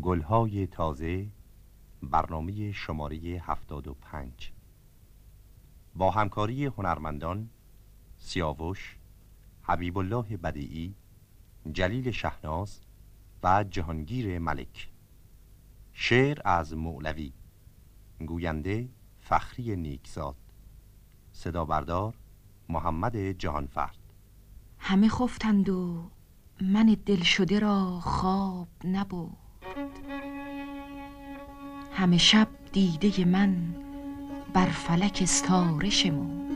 گلهای تازه برنامه شماره 75 با همکاری هنرمندان سیاوش حبیب الله بدیعی جلیل شهناز و جهانگیر ملک. شعر از مولوی گوینده فخری نیکزاد. صدا بردار محمد جهانفرد. همه خفتند و من دل شده را خواب نبود همه شب دیده من بر فلک استاره شمود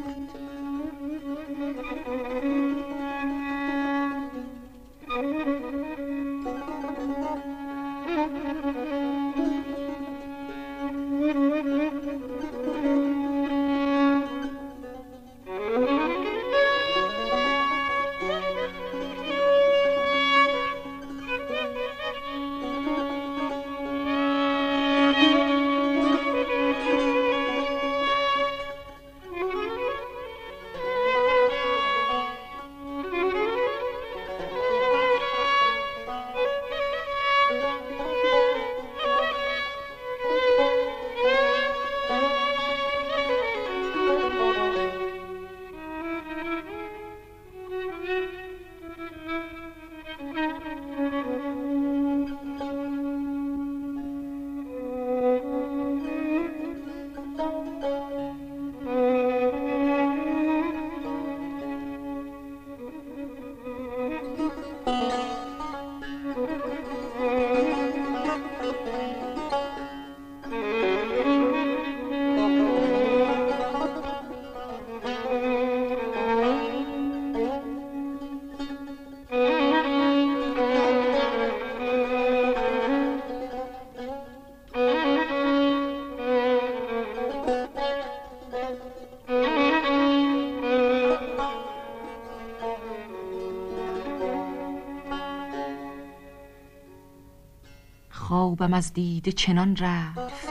خوابم از دیده چنان رفت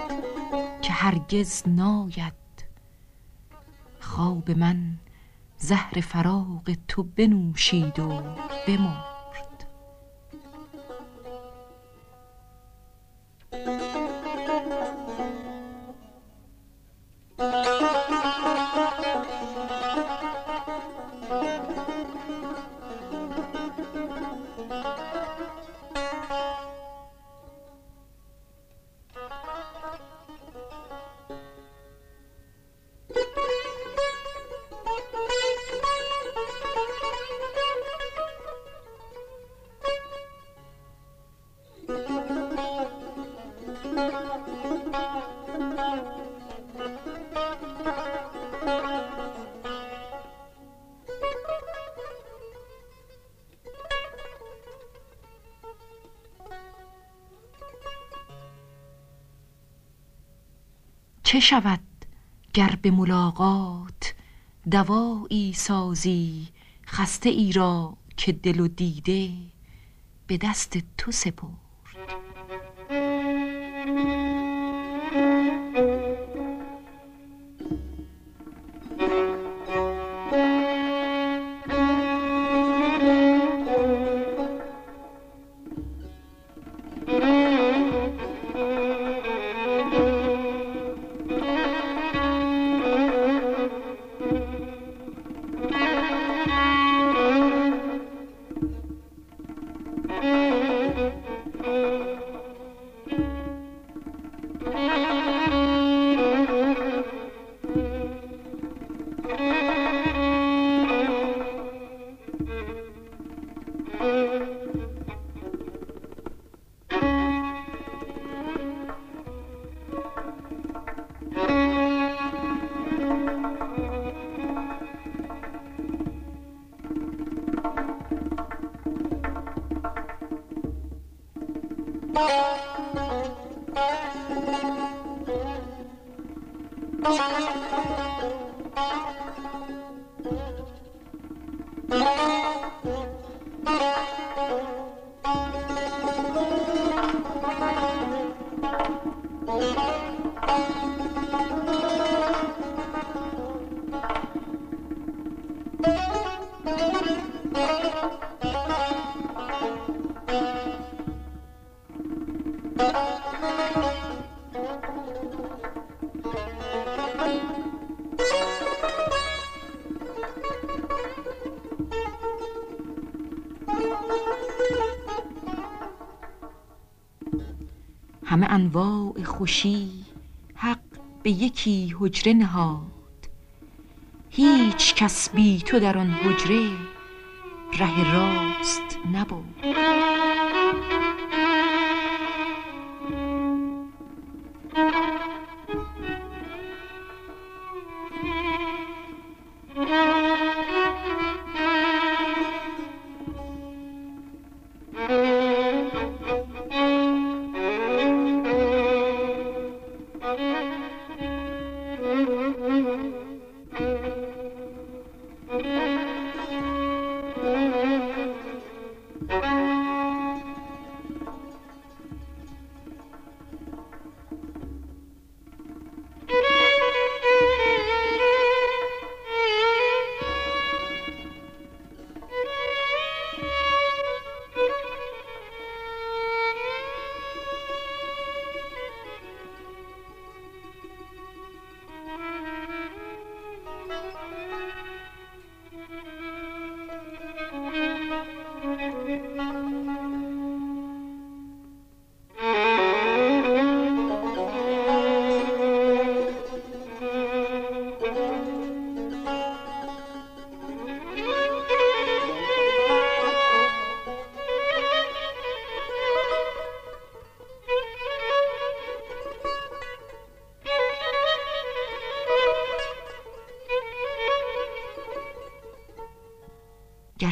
که هرگز ناید خواب من زهر فراغ تو بنوشید و بمرد. چه شود گر به ملاقات دوایی سازی خسته ای را که دل و دیده به دست تو سپرد؟ Thank you. حجره نهاد. هیچ کس بی تو در آن حجره ره راست نبود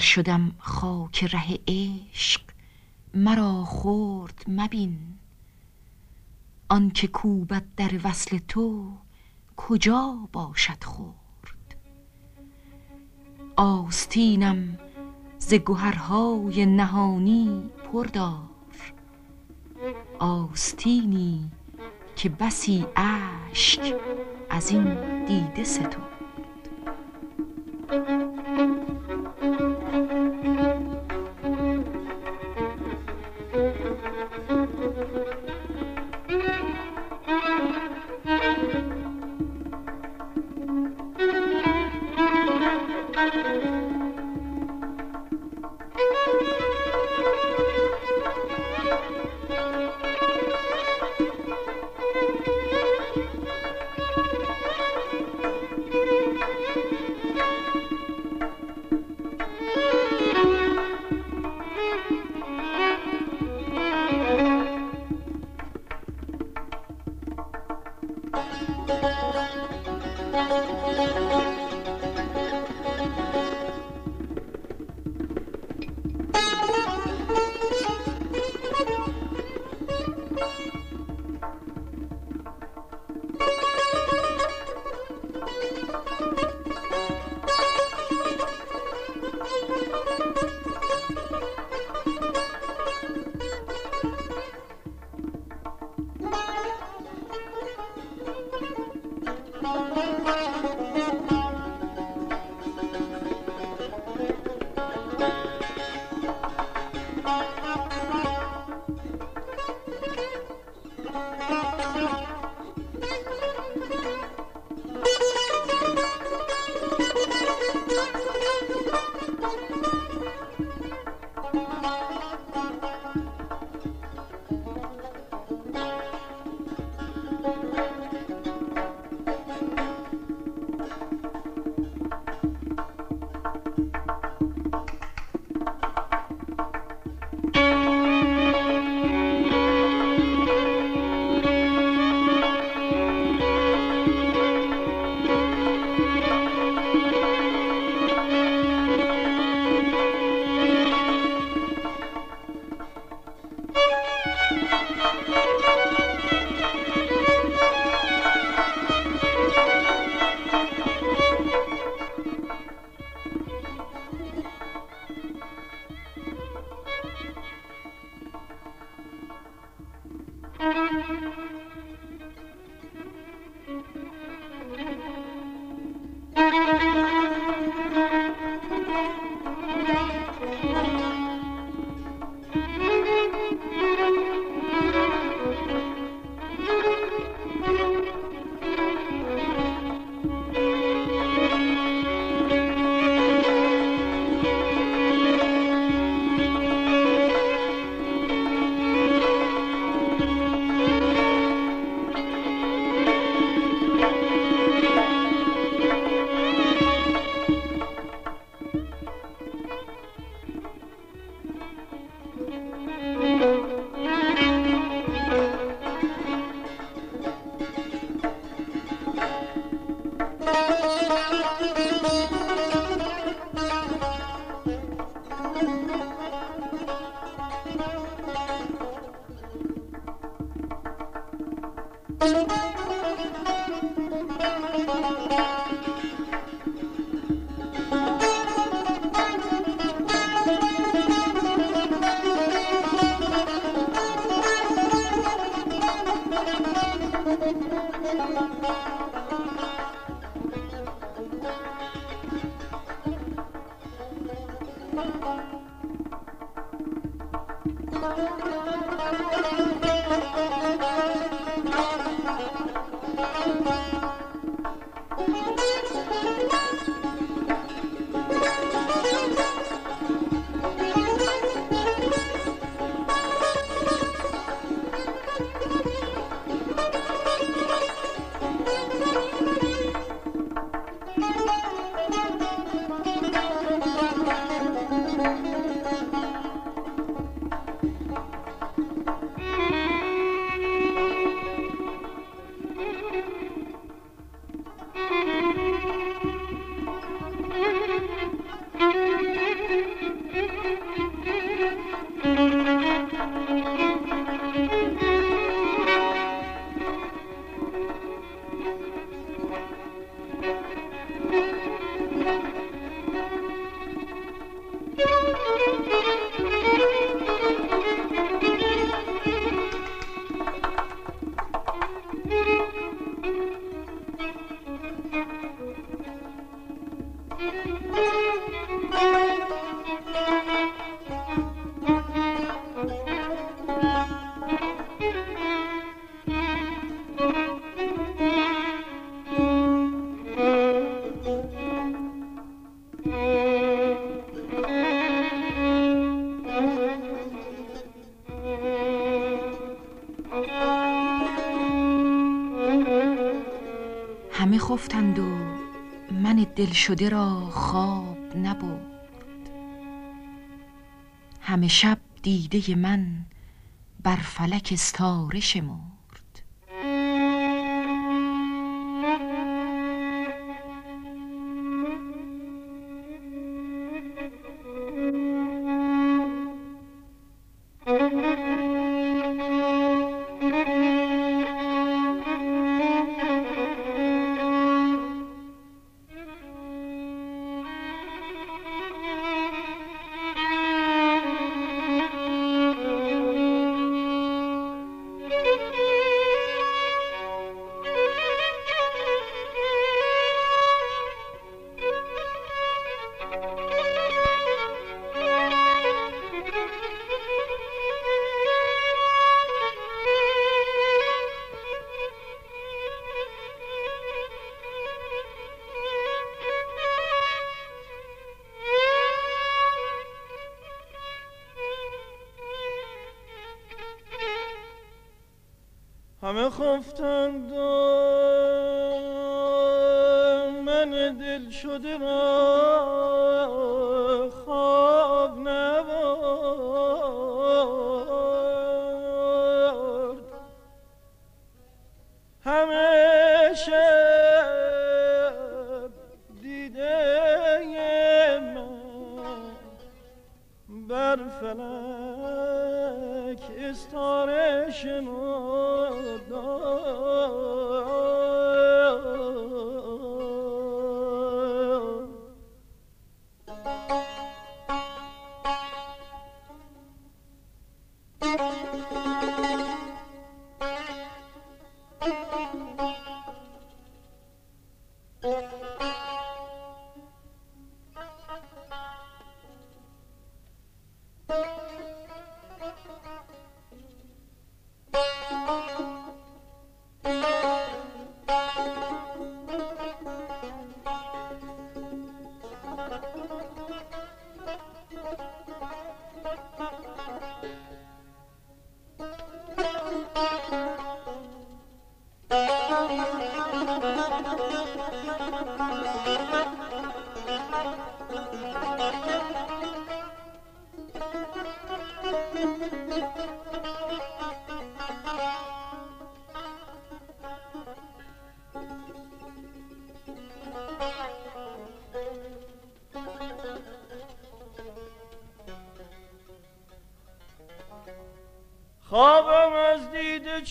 شدم خاک ره عشق مرا خرد مبین. آنکه کوبد در وصل تو کجا باشد خرد آستینم ز گهرهای نهانی پر دار آستینی که بسی اشک از این دیده سترد. خفتند و من دلشده را خواب نبود همه شب دیده من بر فلک استاره شمرد. خفتند من دل شده خوابم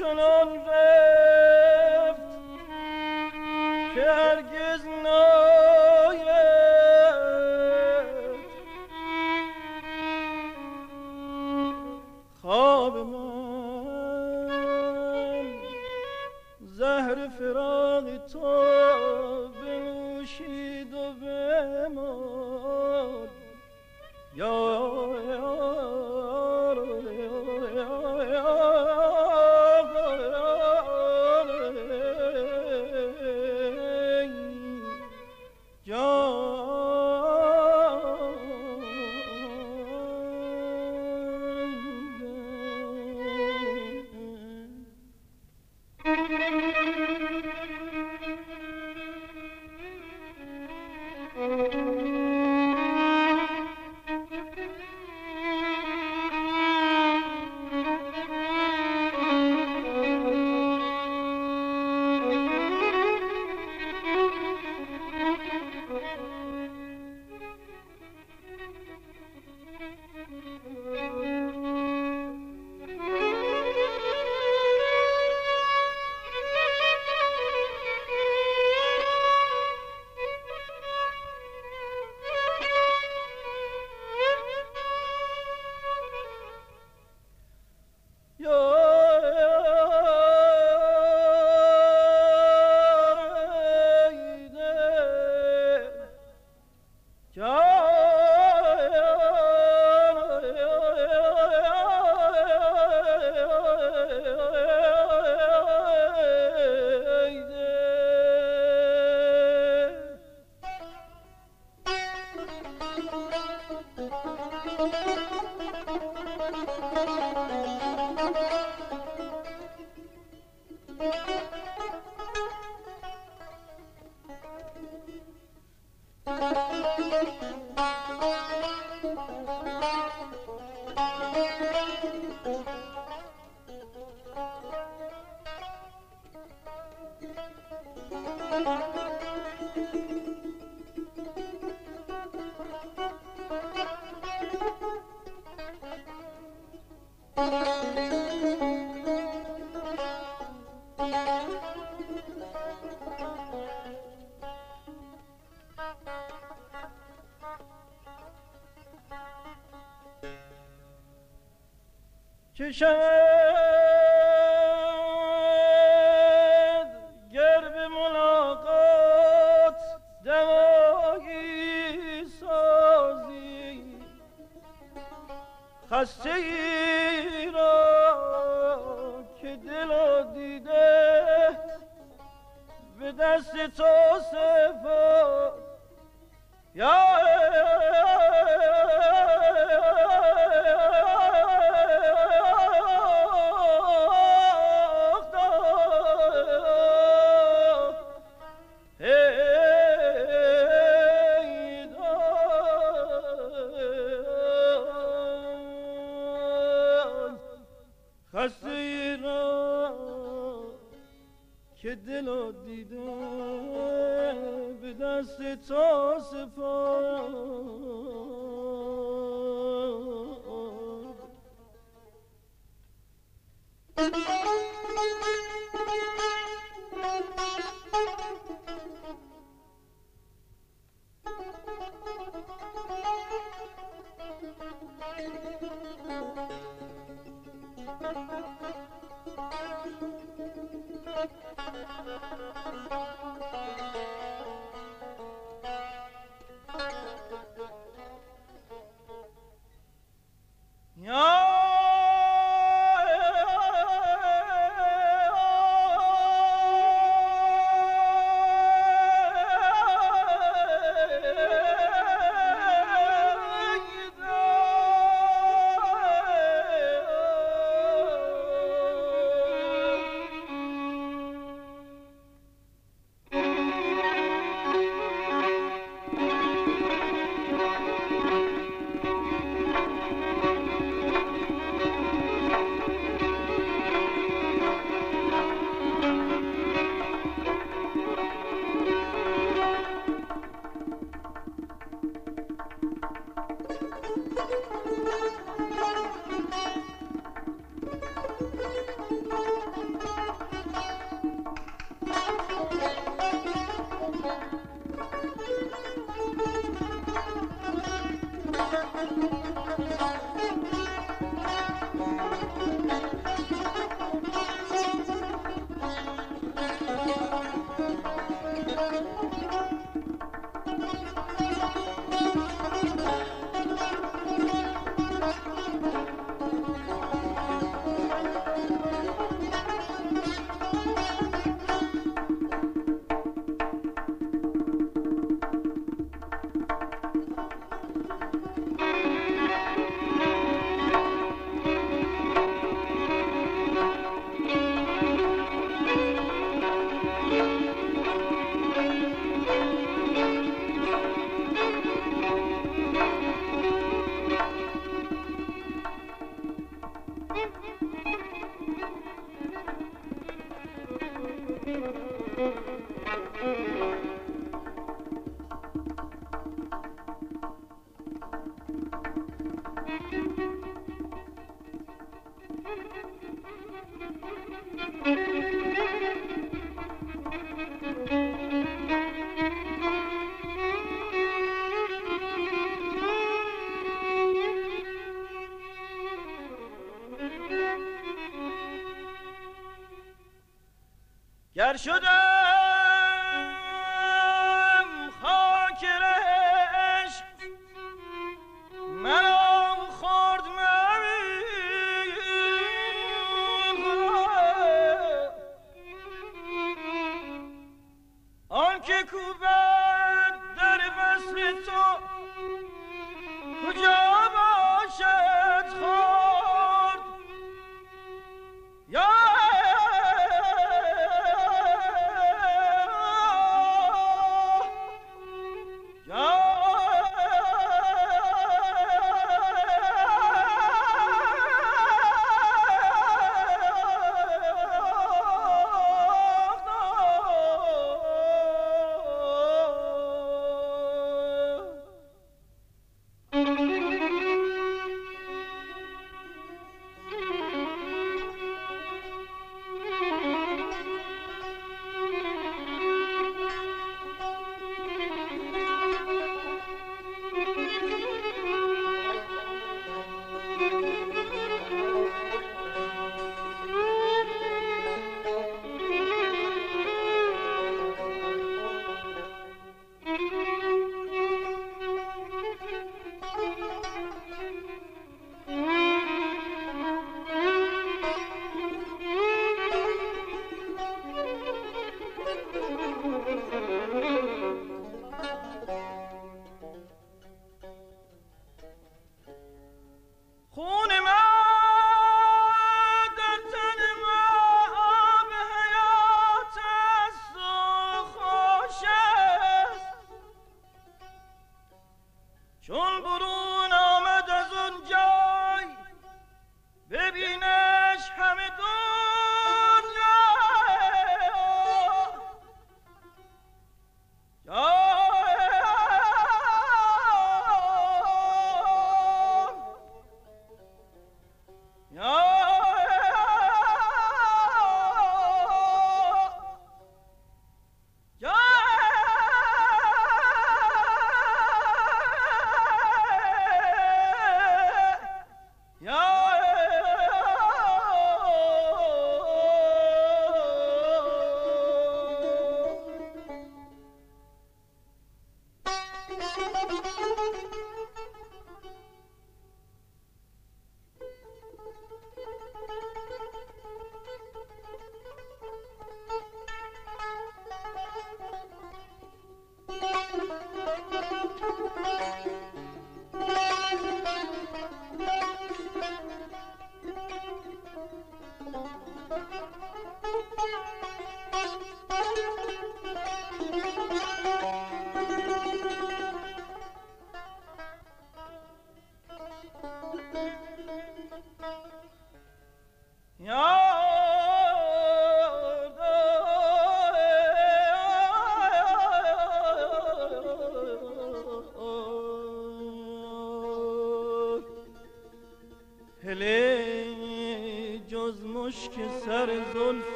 چنان کشد گر شدم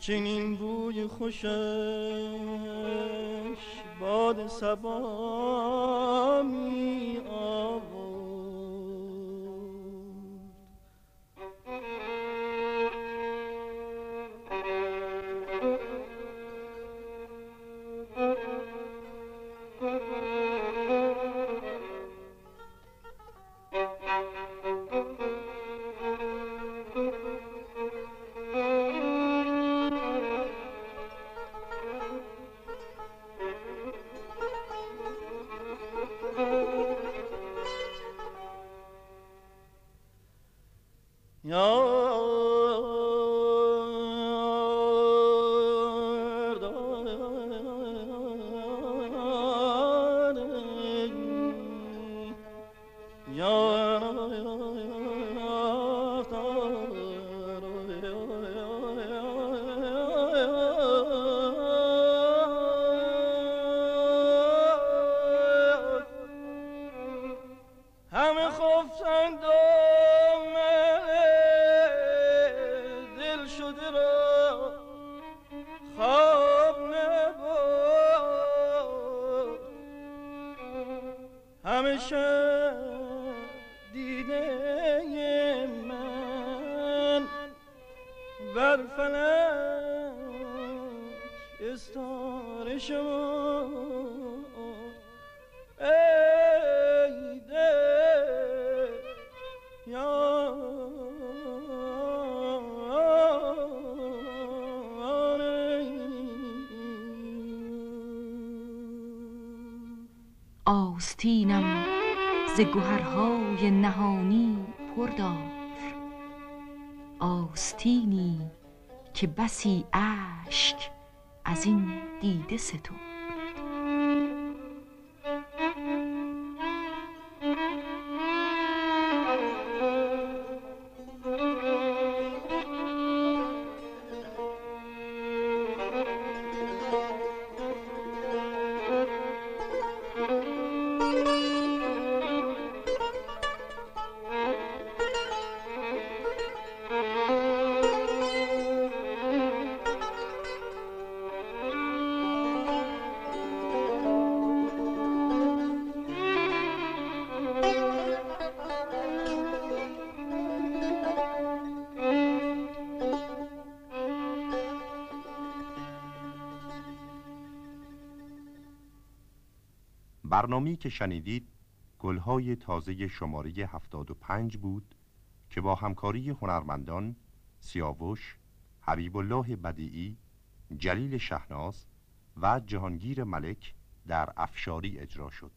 چنین بوی خوشش باد سبا همیشه دیده من. بر فلک استاره شما. آستینم ز گهرهای نهانی پردار آستینی که بسی اشک از این دیده ستون. برنامه‌ای که شنیدید گلهای تازه شماره 75 بود که با همکاری هنرمندان سیاوش، حبیب الله بدیعی، جلیل شهناز و جهانگیر ملک در افشاری اجرا شد.